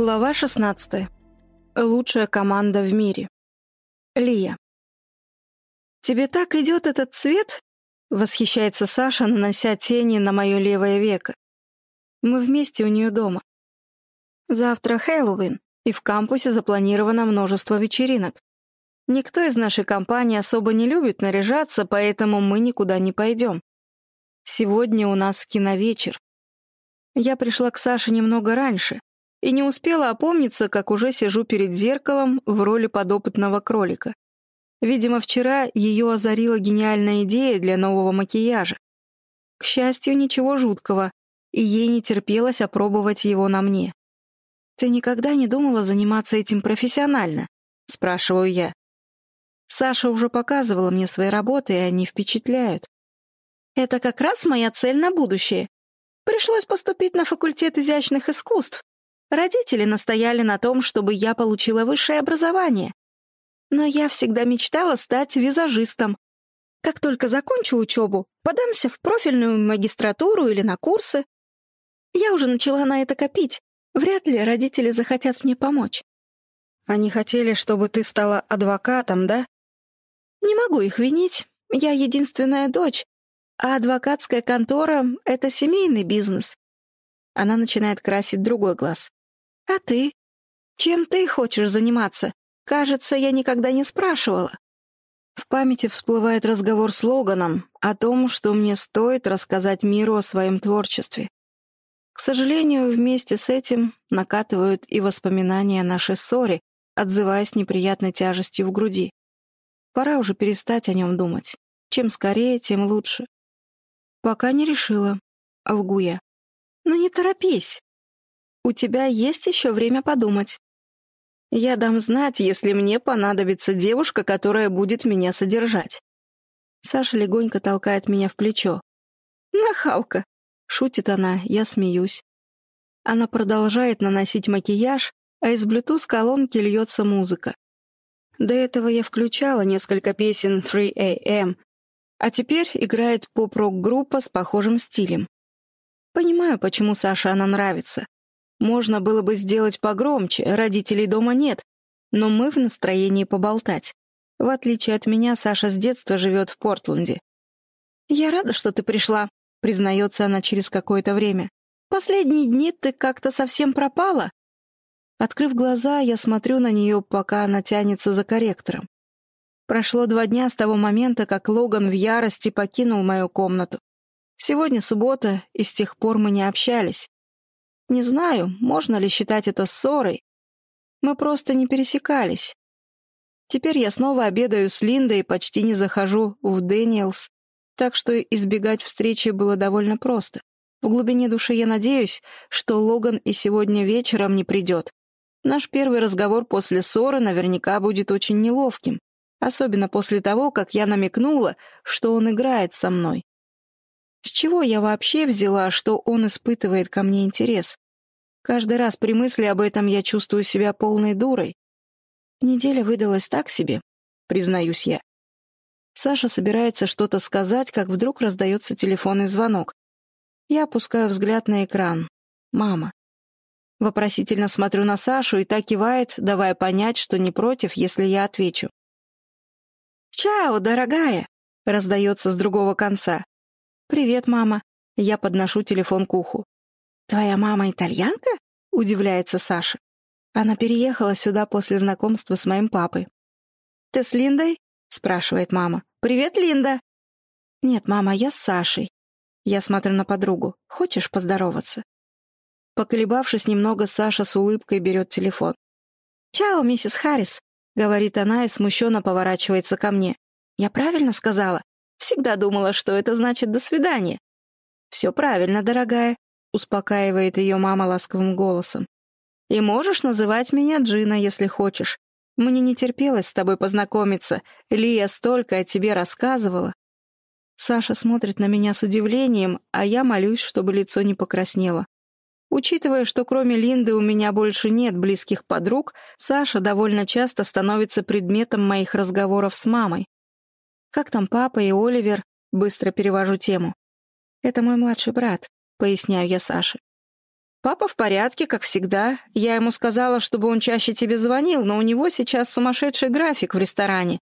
Глава 16. Лучшая команда в мире. Лия. «Тебе так идет этот цвет?» — восхищается Саша, нанося тени на мое левое веко. Мы вместе у нее дома. Завтра Хэллоуин, и в кампусе запланировано множество вечеринок. Никто из нашей компании особо не любит наряжаться, поэтому мы никуда не пойдем. Сегодня у нас киновечер. Я пришла к Саше немного раньше, и не успела опомниться, как уже сижу перед зеркалом в роли подопытного кролика. Видимо, вчера ее озарила гениальная идея для нового макияжа. К счастью, ничего жуткого, и ей не терпелось опробовать его на мне. «Ты никогда не думала заниматься этим профессионально?» — спрашиваю я. Саша уже показывала мне свои работы, и они впечатляют. «Это как раз моя цель на будущее. Пришлось поступить на факультет изящных искусств, Родители настояли на том, чтобы я получила высшее образование. Но я всегда мечтала стать визажистом. Как только закончу учебу, подамся в профильную магистратуру или на курсы. Я уже начала на это копить. Вряд ли родители захотят мне помочь. Они хотели, чтобы ты стала адвокатом, да? Не могу их винить. Я единственная дочь, а адвокатская контора — это семейный бизнес. Она начинает красить другой глаз. «А ты? Чем ты хочешь заниматься? Кажется, я никогда не спрашивала». В памяти всплывает разговор с Логаном о том, что мне стоит рассказать миру о своем творчестве. К сожалению, вместе с этим накатывают и воспоминания о нашей ссоре, отзываясь неприятной тяжестью в груди. Пора уже перестать о нем думать. Чем скорее, тем лучше. Пока не решила. Лгу я. «Ну не торопись. У тебя есть еще время подумать. Я дам знать, если мне понадобится девушка, которая будет меня содержать. Саша легонько толкает меня в плечо. «Нахалка!» — шутит она, я смеюсь. Она продолжает наносить макияж, а из Bluetooth-колонки льется музыка. До этого я включала несколько песен 3AM, а теперь играет поп-рок-группа с похожим стилем. Понимаю, почему Саше она нравится. Можно было бы сделать погромче, родителей дома нет, но мы в настроении поболтать. В отличие от меня, Саша с детства живет в Портленде. «Я рада, что ты пришла», — признается она через какое-то время. «Последние дни ты как-то совсем пропала». Открыв глаза, я смотрю на нее, пока она тянется за корректором. Прошло два дня с того момента, как Логан в ярости покинул мою комнату. Сегодня суббота, и с тех пор мы не общались. Не знаю, можно ли считать это ссорой. Мы просто не пересекались. Теперь я снова обедаю с Линдой и почти не захожу в Дэниелс, так что избегать встречи было довольно просто. В глубине души я надеюсь, что Логан и сегодня вечером не придет. Наш первый разговор после ссоры наверняка будет очень неловким, особенно после того, как я намекнула, что он играет со мной. С чего я вообще взяла, что он испытывает ко мне интерес? Каждый раз при мысли об этом я чувствую себя полной дурой. Неделя выдалась так себе, признаюсь я. Саша собирается что-то сказать, как вдруг раздается телефонный звонок. Я опускаю взгляд на экран. Мама. Вопросительно смотрю на Сашу, и так кивает, давая понять, что не против, если я отвечу. «Чао, дорогая!» — раздается с другого конца. «Привет, мама». Я подношу телефон к уху. «Твоя мама итальянка?» — удивляется Саша. Она переехала сюда после знакомства с моим папой. «Ты с Линдой?» — спрашивает мама. «Привет, Линда!» «Нет, мама, я с Сашей». Я смотрю на подругу. «Хочешь поздороваться?» Поколебавшись немного, Саша с улыбкой берет телефон. «Чао, миссис Харрис», — говорит она и смущенно поворачивается ко мне. «Я правильно сказала? Всегда думала, что это значит «до свидания». «Все правильно, дорогая», — успокаивает ее мама ласковым голосом. «И можешь называть меня Джина, если хочешь. Мне не терпелось с тобой познакомиться. Лия столько о тебе рассказывала». Саша смотрит на меня с удивлением, а я молюсь, чтобы лицо не покраснело. Учитывая, что кроме Линды у меня больше нет близких подруг, Саша довольно часто становится предметом моих разговоров с мамой. Как там папа и Оливер? Быстро перевожу тему. Это мой младший брат, поясняю я Саше. Папа в порядке, как всегда. Я ему сказала, чтобы он чаще тебе звонил, но у него сейчас сумасшедший график в ресторане.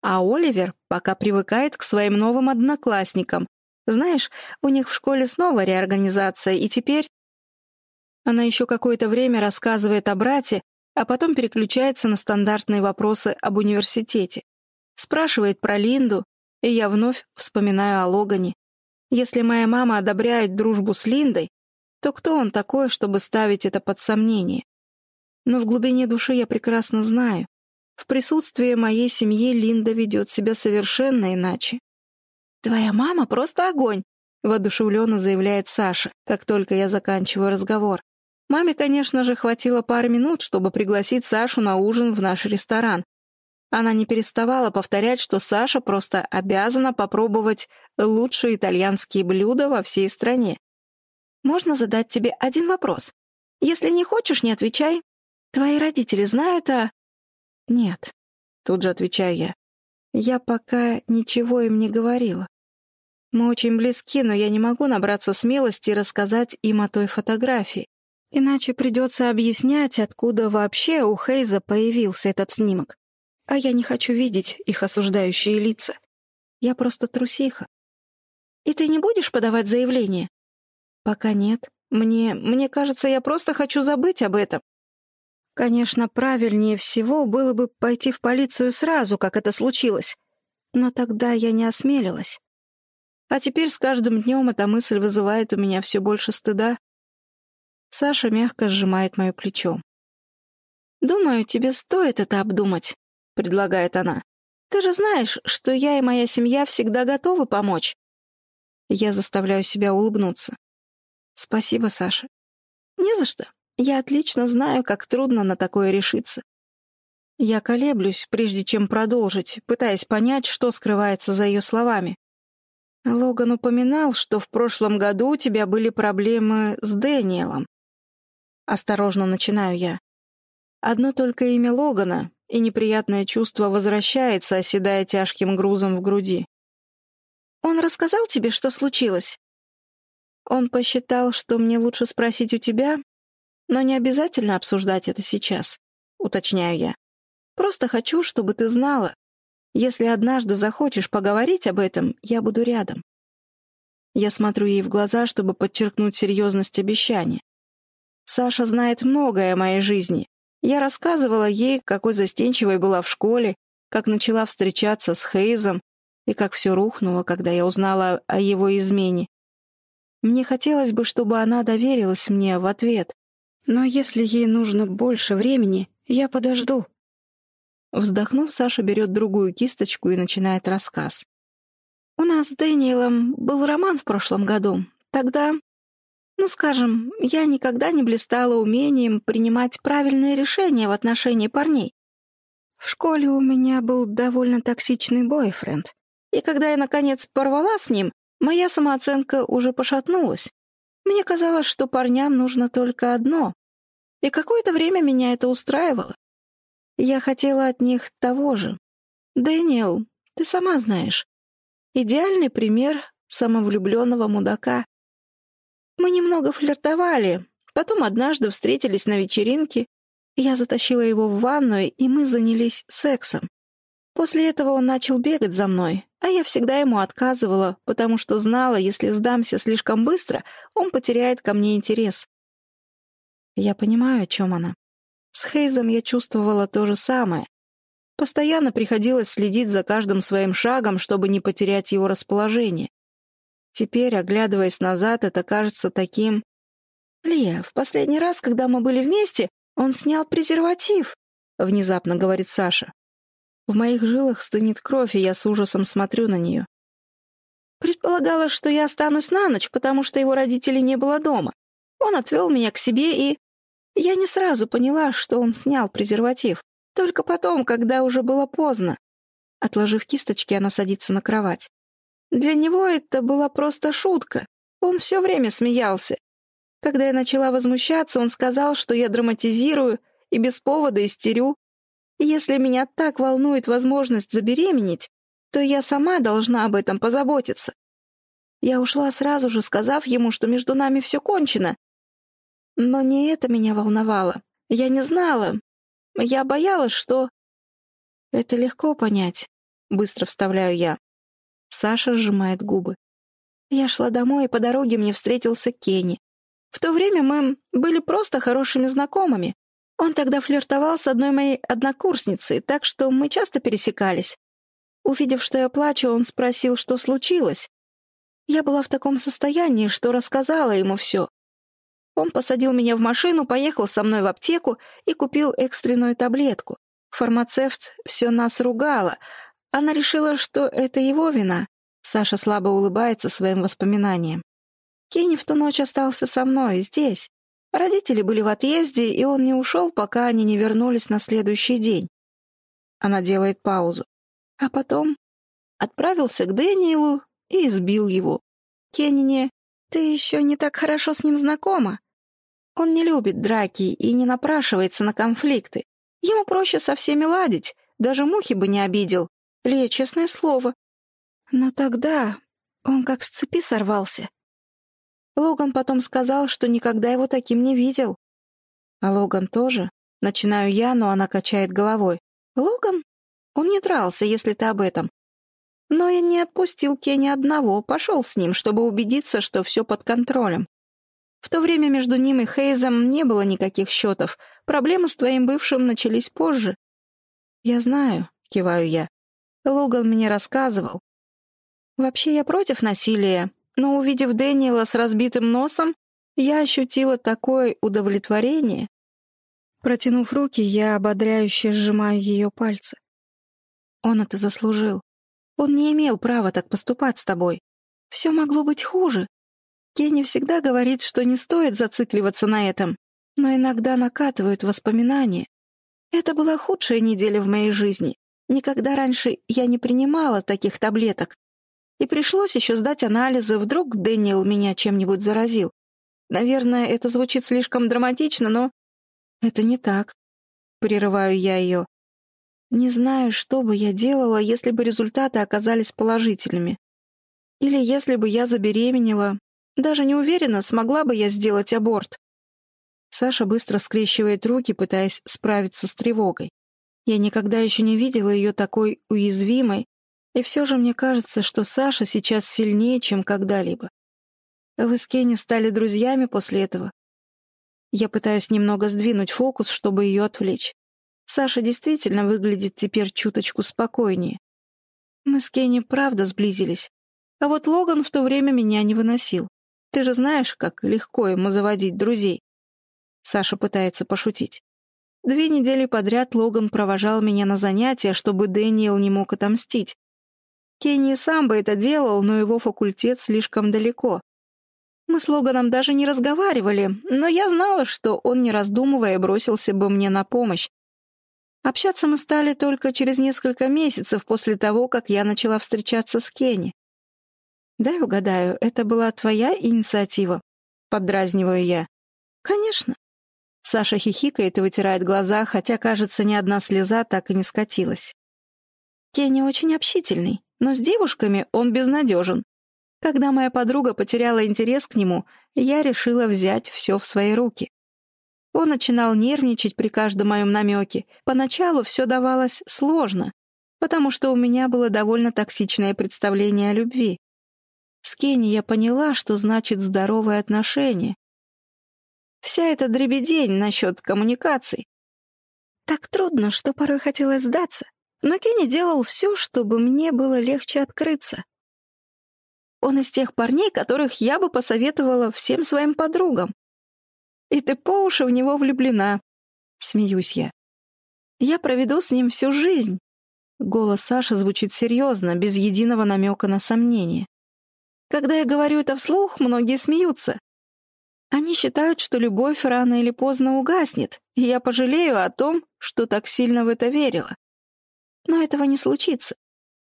А Оливер пока привыкает к своим новым одноклассникам. Знаешь, у них в школе снова реорганизация, и теперь... Она еще какое-то время рассказывает о брате, а потом переключается на стандартные вопросы об университете. Спрашивает про Линду, и я вновь вспоминаю о Логане. Если моя мама одобряет дружбу с Линдой, то кто он такой, чтобы ставить это под сомнение? Но в глубине души я прекрасно знаю, в присутствии моей семьи Линда ведет себя совершенно иначе. «Твоя мама просто огонь», — воодушевленно заявляет Саша, как только я заканчиваю разговор. Маме, конечно же, хватило пары минут, чтобы пригласить Сашу на ужин в наш ресторан. Она не переставала повторять, что Саша просто обязана попробовать лучшие итальянские блюда во всей стране. «Можно задать тебе один вопрос? Если не хочешь, не отвечай. Твои родители знают о...» «Нет», — тут же отвечаю я. «Я пока ничего им не говорила. Мы очень близки, но я не могу набраться смелости и рассказать им о той фотографии. Иначе придется объяснять, откуда вообще у Хейза появился этот снимок. А я не хочу видеть их осуждающие лица. Я просто трусиха. И ты не будешь подавать заявление? Пока нет. Мне... мне кажется, я просто хочу забыть об этом. Конечно, правильнее всего было бы пойти в полицию сразу, как это случилось. Но тогда я не осмелилась. А теперь с каждым днем эта мысль вызывает у меня все больше стыда. Саша мягко сжимает мое плечо. «Думаю, тебе стоит это обдумать», — предлагает она. «Ты же знаешь, что я и моя семья всегда готовы помочь». Я заставляю себя улыбнуться. «Спасибо, Саша». «Не за что. Я отлично знаю, как трудно на такое решиться. Я колеблюсь, прежде чем продолжить, пытаясь понять, что скрывается за ее словами. Логан упоминал, что в прошлом году у тебя были проблемы с Дэниелом. Осторожно начинаю я. Одно только имя Логана, и неприятное чувство возвращается, оседая тяжким грузом в груди. «Он рассказал тебе, что случилось?» Он посчитал, что мне лучше спросить у тебя, но не обязательно обсуждать это сейчас, уточняю я. Просто хочу, чтобы ты знала. Если однажды захочешь поговорить об этом, я буду рядом. Я смотрю ей в глаза, чтобы подчеркнуть серьезность обещания. Саша знает многое о моей жизни. Я рассказывала ей, какой застенчивой была в школе, как начала встречаться с Хейзом и как все рухнуло, когда я узнала о его измене. Мне хотелось бы, чтобы она доверилась мне в ответ, но если ей нужно больше времени, я подожду». Вздохнув, Саша берет другую кисточку и начинает рассказ. «У нас с Дэниелом был роман в прошлом году. Тогда, ну скажем, я никогда не блистала умением принимать правильные решения в отношении парней. В школе у меня был довольно токсичный бойфренд, и когда я, наконец, порвала с ним, моя самооценка уже пошатнулась. Мне казалось, что парням нужно только одно и какое-то время меня это устраивало. Я хотела от них того же. Дэниел, ты сама знаешь. Идеальный пример самовлюбленного мудака. Мы немного флиртовали, потом однажды встретились на вечеринке, я затащила его в ванную, и мы занялись сексом. После этого он начал бегать за мной, а я всегда ему отказывала, потому что знала, если сдамся слишком быстро, он потеряет ко мне интерес. Я понимаю, о чем она. С Хейзом я чувствовала то же самое. Постоянно приходилось следить за каждым своим шагом, чтобы не потерять его расположение. Теперь, оглядываясь назад, это кажется таким... «Лия, в последний раз, когда мы были вместе, он снял презерватив», — внезапно говорит Саша. В моих жилах стынет кровь, и я с ужасом смотрю на нее. Предполагала, что я останусь на ночь, потому что его родителей не было дома. Он отвел меня к себе и... Я не сразу поняла, что он снял презерватив. Только потом, когда уже было поздно. Отложив кисточки, она садится на кровать. Для него это была просто шутка. Он все время смеялся. Когда я начала возмущаться, он сказал, что я драматизирую и без повода истерю. Если меня так волнует возможность забеременеть, то я сама должна об этом позаботиться. Я ушла сразу же, сказав ему, что между нами все кончено, Но не это меня волновало. Я не знала. Я боялась, что... Это легко понять. Быстро вставляю я. Саша сжимает губы. Я шла домой, и по дороге мне встретился Кенни. В то время мы были просто хорошими знакомыми. Он тогда флиртовал с одной моей однокурсницей, так что мы часто пересекались. Увидев, что я плачу, он спросил, что случилось. Я была в таком состоянии, что рассказала ему все. Он посадил меня в машину, поехал со мной в аптеку и купил экстренную таблетку. Фармацевт все нас ругала. Она решила, что это его вина. Саша слабо улыбается своим воспоминаниям. Кенни в ту ночь остался со мной, здесь. Родители были в отъезде, и он не ушел, пока они не вернулись на следующий день. Она делает паузу. А потом отправился к Дэниелу и избил его. Кенни. Ты еще не так хорошо с ним знакома. Он не любит драки и не напрашивается на конфликты. Ему проще со всеми ладить, даже мухи бы не обидел. Лея, честное слово. Но тогда он как с цепи сорвался. Логан потом сказал, что никогда его таким не видел. А Логан тоже? Начинаю я, но она качает головой. Логан? Он не дрался, если ты об этом. Но я не отпустил Кенни одного, пошел с ним, чтобы убедиться, что все под контролем. В то время между ним и Хейзом не было никаких счетов. Проблемы с твоим бывшим начались позже. Я знаю, киваю я. Логан мне рассказывал. Вообще я против насилия, но, увидев Дэниела с разбитым носом, я ощутила такое удовлетворение. Протянув руки, я ободряюще сжимаю ее пальцы. Он это заслужил. Он не имел права так поступать с тобой. Все могло быть хуже. Кенни всегда говорит, что не стоит зацикливаться на этом, но иногда накатывают воспоминания. Это была худшая неделя в моей жизни. Никогда раньше я не принимала таких таблеток. И пришлось еще сдать анализы, вдруг Дэниел меня чем-нибудь заразил. Наверное, это звучит слишком драматично, но... Это не так. Прерываю я ее. Не знаю, что бы я делала, если бы результаты оказались положительными. Или если бы я забеременела. Даже не уверена, смогла бы я сделать аборт. Саша быстро скрещивает руки, пытаясь справиться с тревогой. Я никогда еще не видела ее такой уязвимой, и все же мне кажется, что Саша сейчас сильнее, чем когда-либо. Вы с Кенни стали друзьями после этого? Я пытаюсь немного сдвинуть фокус, чтобы ее отвлечь. Саша действительно выглядит теперь чуточку спокойнее. Мы с Кенни правда сблизились. А вот Логан в то время меня не выносил. Ты же знаешь, как легко ему заводить друзей. Саша пытается пошутить. Две недели подряд Логан провожал меня на занятия, чтобы Дэниел не мог отомстить. Кенни сам бы это делал, но его факультет слишком далеко. Мы с Логаном даже не разговаривали, но я знала, что он, не раздумывая, бросился бы мне на помощь. Общаться мы стали только через несколько месяцев после того, как я начала встречаться с Кенни. «Дай угадаю, это была твоя инициатива?» — поддразниваю я. «Конечно». Саша хихикает и вытирает глаза, хотя, кажется, ни одна слеза так и не скатилась. Кенни очень общительный но с девушками он безнадежен. Когда моя подруга потеряла интерес к нему, я решила взять все в свои руки. Он начинал нервничать при каждом моем намеке. Поначалу все давалось сложно, потому что у меня было довольно токсичное представление о любви. С Кенни я поняла, что значит здоровые отношения. Вся эта дребедень насчет коммуникаций. Так трудно, что порой хотелось сдаться. Но Кенни делал все, чтобы мне было легче открыться. Он из тех парней, которых я бы посоветовала всем своим подругам. И ты по уши в него влюблена. Смеюсь я. Я проведу с ним всю жизнь. Голос Саши звучит серьезно, без единого намека на сомнение. Когда я говорю это вслух, многие смеются. Они считают, что любовь рано или поздно угаснет, и я пожалею о том, что так сильно в это верила. Но этого не случится.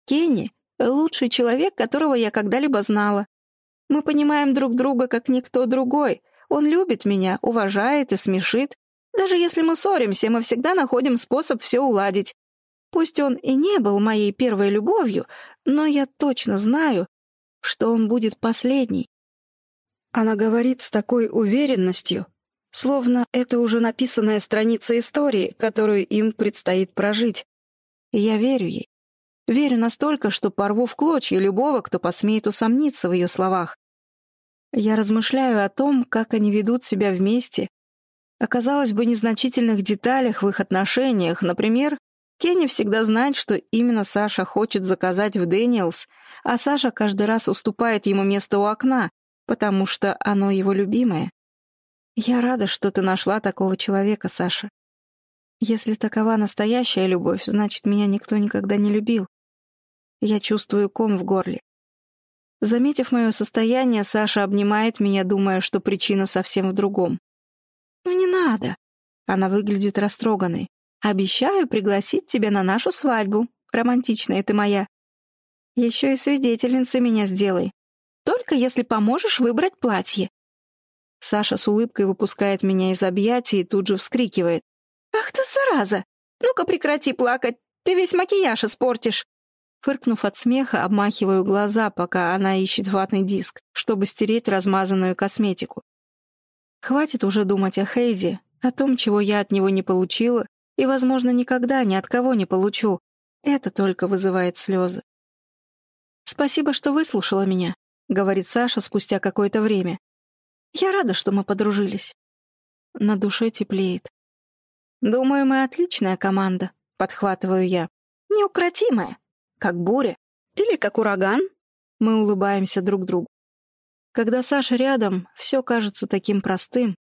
Кенни — лучший человек, которого я когда-либо знала. Мы понимаем друг друга, как никто другой. Он любит меня, уважает и смешит. Даже если мы ссоримся, мы всегда находим способ все уладить. Пусть он и не был моей первой любовью, но я точно знаю, что он будет последней. Она говорит с такой уверенностью, Словно это уже написанная страница истории, которую им предстоит прожить. Я верю ей. Верю настолько, что порву в клочья любого, кто посмеет усомниться в ее словах. Я размышляю о том, как они ведут себя вместе, о, казалось бы, незначительных деталях в их отношениях. Например, Кенни всегда знает, что именно Саша хочет заказать в Дэниелс, а Саша каждый раз уступает ему место у окна, потому что оно его любимое. Я рада, что ты нашла такого человека, Саша. Если такова настоящая любовь, значит, меня никто никогда не любил. Я чувствую ком в горле. Заметив мое состояние, Саша обнимает меня, думая, что причина совсем в другом. «Ну не надо!» Она выглядит растроганной. «Обещаю пригласить тебя на нашу свадьбу. Романтичная ты моя. Еще и свидетельницей меня сделай. Только если поможешь выбрать платье». Саша с улыбкой выпускает меня из объятий и тут же вскрикивает. «Ах ты, зараза! Ну-ка прекрати плакать, ты весь макияж испортишь!» Фыркнув от смеха, обмахиваю глаза, пока она ищет ватный диск, чтобы стереть размазанную косметику. Хватит уже думать о Хейзе, о том, чего я от него не получила, и, возможно, никогда ни от кого не получу. Это только вызывает слезы. «Спасибо, что выслушала меня», — говорит Саша спустя какое-то время. «Я рада, что мы подружились». На душе теплеет. «Думаю, мы отличная команда», — подхватываю я. «Неукротимая, как буря или как ураган». Мы улыбаемся друг другу. Когда Саша рядом, все кажется таким простым.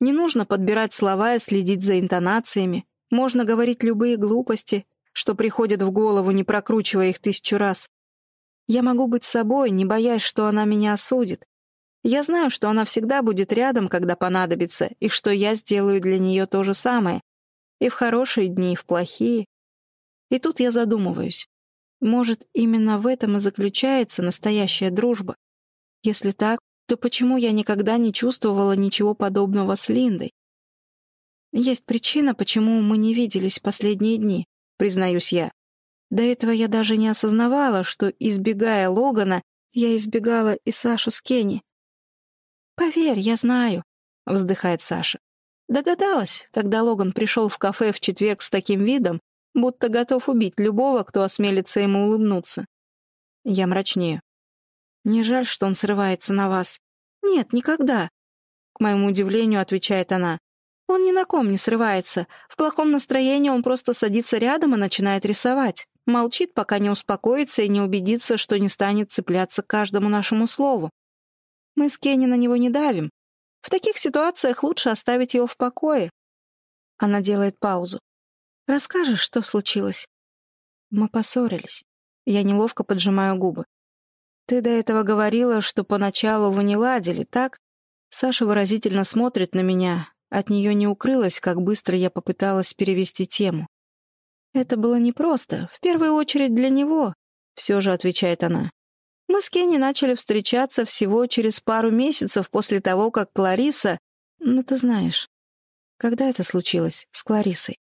Не нужно подбирать слова и следить за интонациями. Можно говорить любые глупости, что приходят в голову, не прокручивая их тысячу раз. Я могу быть собой, не боясь, что она меня осудит. Я знаю, что она всегда будет рядом, когда понадобится, и что я сделаю для нее то же самое. И в хорошие дни, и в плохие. И тут я задумываюсь. Может, именно в этом и заключается настоящая дружба. Если так, то почему я никогда не чувствовала ничего подобного с Линдой? Есть причина, почему мы не виделись последние дни, признаюсь я. До этого я даже не осознавала, что, избегая Логана, я избегала и Сашу с Кенни. «Поверь, я знаю», — вздыхает Саша. Догадалась, когда Логан пришел в кафе в четверг с таким видом, будто готов убить любого, кто осмелится ему улыбнуться. Я мрачнею. Не жаль, что он срывается на вас. Нет, никогда. К моему удивлению, отвечает она. Он ни на ком не срывается. В плохом настроении он просто садится рядом и начинает рисовать. Молчит, пока не успокоится и не убедится, что не станет цепляться к каждому нашему слову. Мы с Кенни на него не давим. В таких ситуациях лучше оставить его в покое. Она делает паузу. «Расскажешь, что случилось?» Мы поссорились. Я неловко поджимаю губы. «Ты до этого говорила, что поначалу вы не ладили, так?» Саша выразительно смотрит на меня. От нее не укрылось, как быстро я попыталась перевести тему. «Это было непросто, в первую очередь для него», — все же отвечает она. «Мы с Кенни начали встречаться всего через пару месяцев после того, как Клариса... Ну, ты знаешь. Когда это случилось с Кларисой?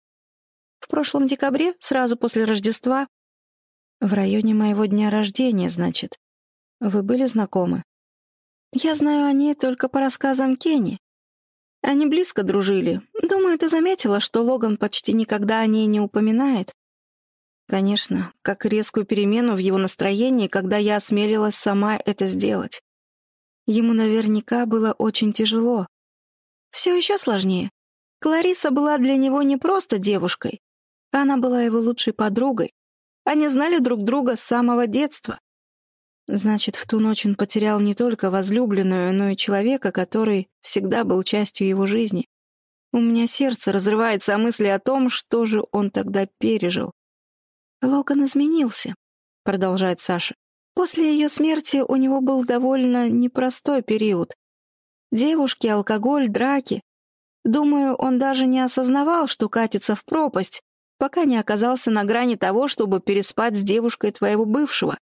В прошлом декабре, сразу после Рождества. В районе моего дня рождения, значит. Вы были знакомы? Я знаю о ней только по рассказам Кенни. Они близко дружили. Думаю, ты заметила, что Логан почти никогда о ней не упоминает. Конечно, как резкую перемену в его настроении, когда я осмелилась сама это сделать. Ему наверняка было очень тяжело. Все еще сложнее. Клариса была для него не просто девушкой. Она была его лучшей подругой. Они знали друг друга с самого детства. Значит, в ту ночь он потерял не только возлюбленную, но и человека, который всегда был частью его жизни. У меня сердце разрывается о мысли о том, что же он тогда пережил. «Логан изменился», — продолжает Саша. «После ее смерти у него был довольно непростой период. Девушки, алкоголь, драки. Думаю, он даже не осознавал, что катится в пропасть, пока не оказался на грани того, чтобы переспать с девушкой твоего бывшего.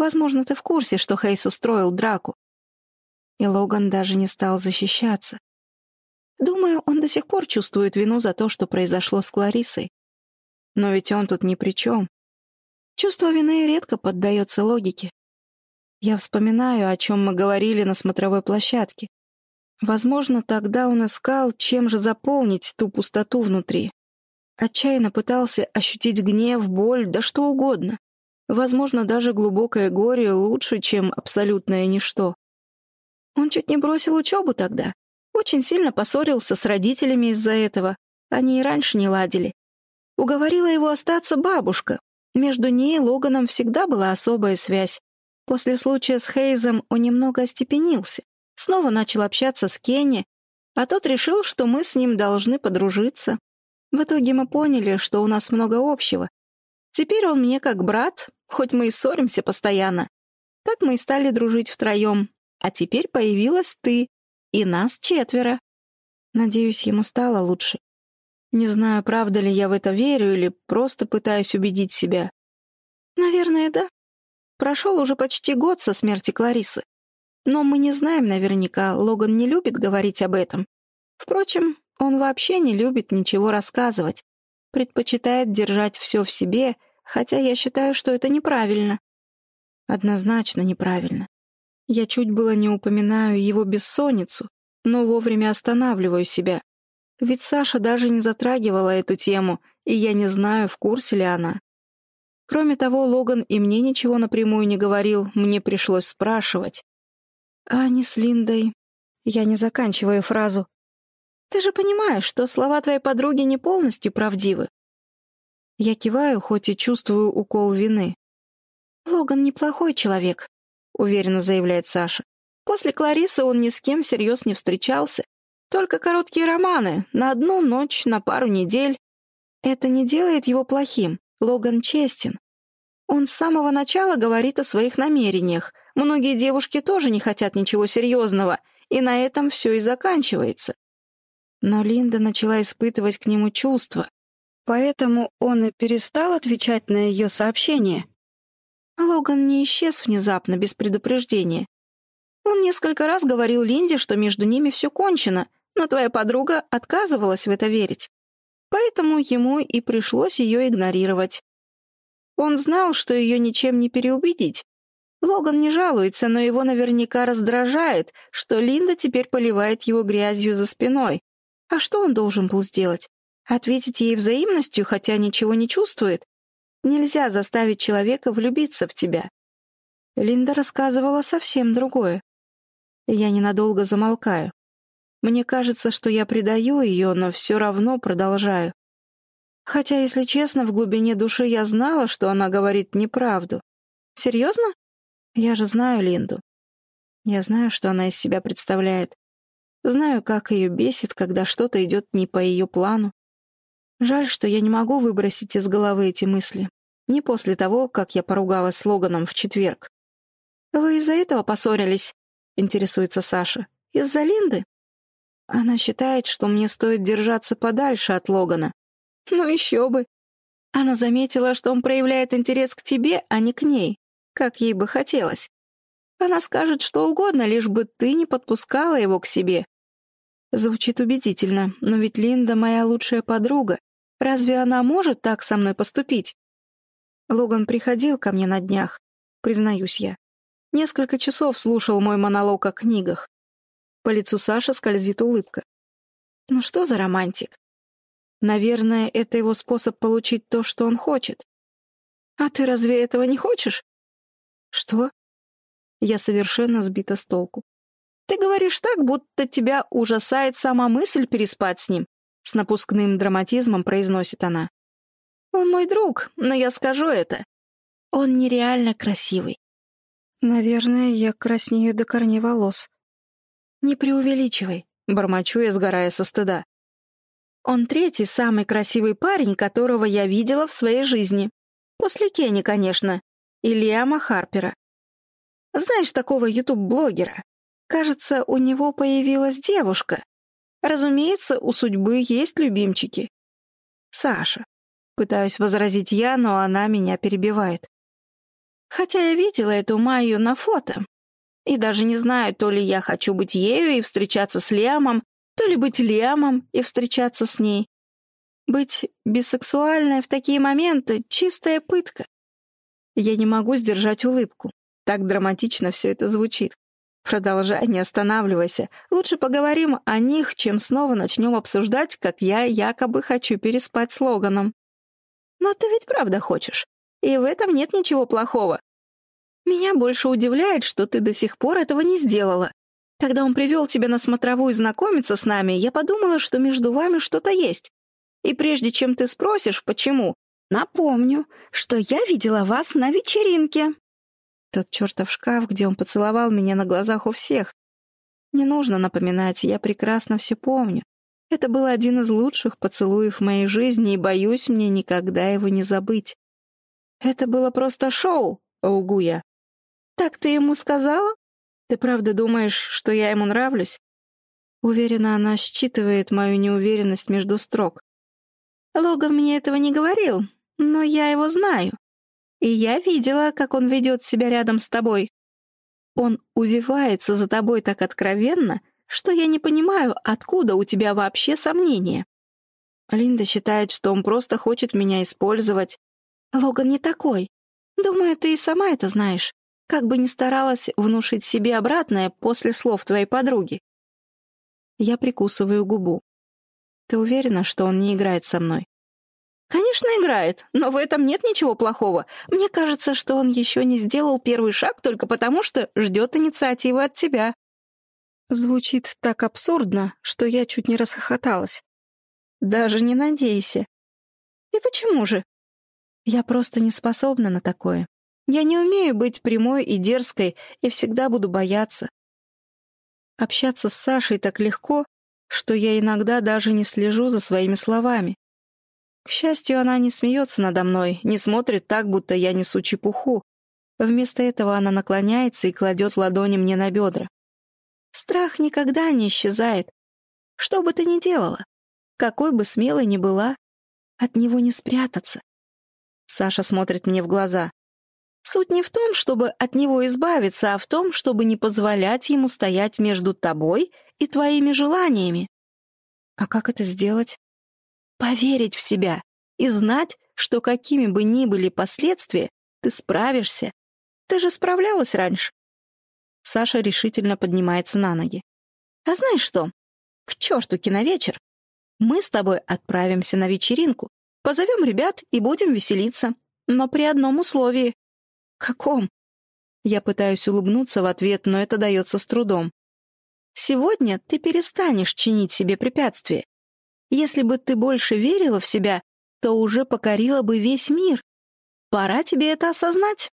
Возможно, ты в курсе, что Хейс устроил драку. И Логан даже не стал защищаться. Думаю, он до сих пор чувствует вину за то, что произошло с Кларисой. Но ведь он тут ни при чем. Чувство вины редко поддается логике. Я вспоминаю, о чем мы говорили на смотровой площадке. Возможно, тогда он искал, чем же заполнить ту пустоту внутри. Отчаянно пытался ощутить гнев, боль, да что угодно. Возможно, даже глубокое горе лучше, чем абсолютное ничто. Он чуть не бросил учебу тогда. Очень сильно поссорился с родителями из-за этого. Они и раньше не ладили. Уговорила его остаться бабушка. Между ней и Логаном всегда была особая связь. После случая с Хейзом он немного остепенился. Снова начал общаться с Кенни, а тот решил, что мы с ним должны подружиться. В итоге мы поняли, что у нас много общего. Теперь он мне как брат, хоть мы и ссоримся постоянно. Так мы и стали дружить втроем. А теперь появилась ты, и нас четверо. Надеюсь, ему стало лучше. Не знаю, правда ли я в это верю или просто пытаюсь убедить себя. Наверное, да. Прошел уже почти год со смерти Кларисы. Но мы не знаем наверняка, Логан не любит говорить об этом. Впрочем, он вообще не любит ничего рассказывать, предпочитает держать все в себе, хотя я считаю, что это неправильно. Однозначно неправильно. Я чуть было не упоминаю его бессонницу, но вовремя останавливаю себя. Ведь Саша даже не затрагивала эту тему, и я не знаю, в курсе ли она. Кроме того, Логан и мне ничего напрямую не говорил, мне пришлось спрашивать. А не с Линдой. Я не заканчиваю фразу. Ты же понимаешь, что слова твоей подруги не полностью правдивы. Я киваю, хоть и чувствую укол вины. Логан неплохой человек, уверенно заявляет Саша. После Кларисы он ни с кем всерьез не встречался. Только короткие романы, на одну ночь, на пару недель. Это не делает его плохим. Логан честен. Он с самого начала говорит о своих намерениях. Многие девушки тоже не хотят ничего серьезного, и на этом все и заканчивается. Но Линда начала испытывать к нему чувства, поэтому он и перестал отвечать на ее сообщения. Логан не исчез внезапно, без предупреждения. Он несколько раз говорил Линде, что между ними все кончено, но твоя подруга отказывалась в это верить. Поэтому ему и пришлось ее игнорировать. Он знал, что ее ничем не переубедить. Логан не жалуется, но его наверняка раздражает, что Линда теперь поливает его грязью за спиной, а что он должен был сделать? Ответить ей взаимностью, хотя ничего не чувствует? Нельзя заставить человека влюбиться в тебя. Линда рассказывала совсем другое. Я ненадолго замолкаю. Мне кажется, что я предаю ее, но все равно продолжаю. Хотя, если честно, в глубине души я знала, что она говорит неправду. Серьезно? Я же знаю Линду. Я знаю, что она из себя представляет. Знаю, как ее бесит, когда что-то идет не по ее плану. Жаль, что я не могу выбросить из головы эти мысли. Не после того, как я поругалась с Логаном в четверг. «Вы из-за этого поссорились?» — интересуется Саша. «Из-за Линды?» Она считает, что мне стоит держаться подальше от Логана. Ну еще бы. Она заметила, что он проявляет интерес к тебе, а не к ней, как ей бы хотелось. Она скажет что угодно, лишь бы ты не подпускала его к себе. Звучит убедительно, но ведь Линда моя лучшая подруга. Разве она может так со мной поступить? Логан приходил ко мне на днях, признаюсь я. Несколько часов слушал мой монолог о книгах. По лицу Саши скользит улыбка. Ну что за романтик? Наверное, это его способ получить то, что он хочет. А ты разве этого не хочешь? Что? Я совершенно сбита с толку. Ты говоришь так, будто тебя ужасает сама мысль переспать с ним. С напускным драматизмом произносит она. Он мой друг, но я скажу это. Он нереально красивый. Наверное, я краснею до корней волос. Не преувеличивай, бормочу я, сгорая со стыда. Он третий самый красивый парень, которого я видела в своей жизни. После Кенни, конечно, и Лиама Харпера. Знаешь такого ютуб-блогера? Кажется, у него появилась девушка. Разумеется, у судьбы есть любимчики. Саша. Пытаюсь возразить я, но она меня перебивает. Хотя я видела эту Майю на фото. И даже не знаю, то ли я хочу быть ею и встречаться с Лиамом, то ли быть Лиамом и встречаться с ней. Быть бисексуальной в такие моменты — чистая пытка. Я не могу сдержать улыбку. Так драматично все это звучит. Продолжай, не останавливайся. Лучше поговорим о них, чем снова начнем обсуждать, как я якобы хочу переспать с Логаном. Но ты ведь правда хочешь. И в этом нет ничего плохого. Меня больше удивляет, что ты до сих пор этого не сделала. Когда он привел тебя на смотровую знакомиться с нами, я подумала, что между вами что-то есть. И прежде чем ты спросишь, почему, напомню, что я видела вас на вечеринке. Тот чертов шкаф, где он поцеловал меня на глазах у всех. Не нужно напоминать, я прекрасно все помню. Это был один из лучших поцелуев в моей жизни, и, боюсь, мне никогда его не забыть. Это было просто шоу, лгу я. Так ты ему сказала? Ты правда думаешь, что я ему нравлюсь? Уверена, она считывает мою неуверенность между строк. Логан мне этого не говорил, но я его знаю. И я видела, как он ведет себя рядом с тобой. Он увивается за тобой так откровенно, что я не понимаю, откуда у тебя вообще сомнения. Линда считает, что он просто хочет меня использовать. Логан не такой. Думаю, ты и сама это знаешь. Как бы ни старалась внушить себе обратное после слов твоей подруги. Я прикусываю губу. Ты уверена, что он не играет со мной? «Конечно, играет, но в этом нет ничего плохого. Мне кажется, что он еще не сделал первый шаг только потому, что ждет инициативы от тебя». Звучит так абсурдно, что я чуть не расхохоталась. «Даже не надейся». «И почему же?» «Я просто не способна на такое. Я не умею быть прямой и дерзкой, и всегда буду бояться. Общаться с Сашей так легко, что я иногда даже не слежу за своими словами. К счастью, она не смеется надо мной, не смотрит так, будто я несу чепуху. Вместо этого она наклоняется и кладет ладони мне на бедра. Страх никогда не исчезает. Что бы ты ни делала, какой бы смелой ни была, от него не спрятаться. Саша смотрит мне в глаза. Суть не в том, чтобы от него избавиться, а в том, чтобы не позволять ему стоять между тобой и твоими желаниями. А как это сделать? Поверить в себя и знать, что какими бы ни были последствия, ты справишься. Ты же справлялась раньше. Саша решительно поднимается на ноги. А знаешь что? К черту киновечер. Мы с тобой отправимся на вечеринку, позовем ребят и будем веселиться. Но при одном условии. Каком? Я пытаюсь улыбнуться в ответ, но это дается с трудом. Сегодня ты перестанешь чинить себе препятствия. Если бы ты больше верила в себя, то уже покорила бы весь мир. Пора тебе это осознать.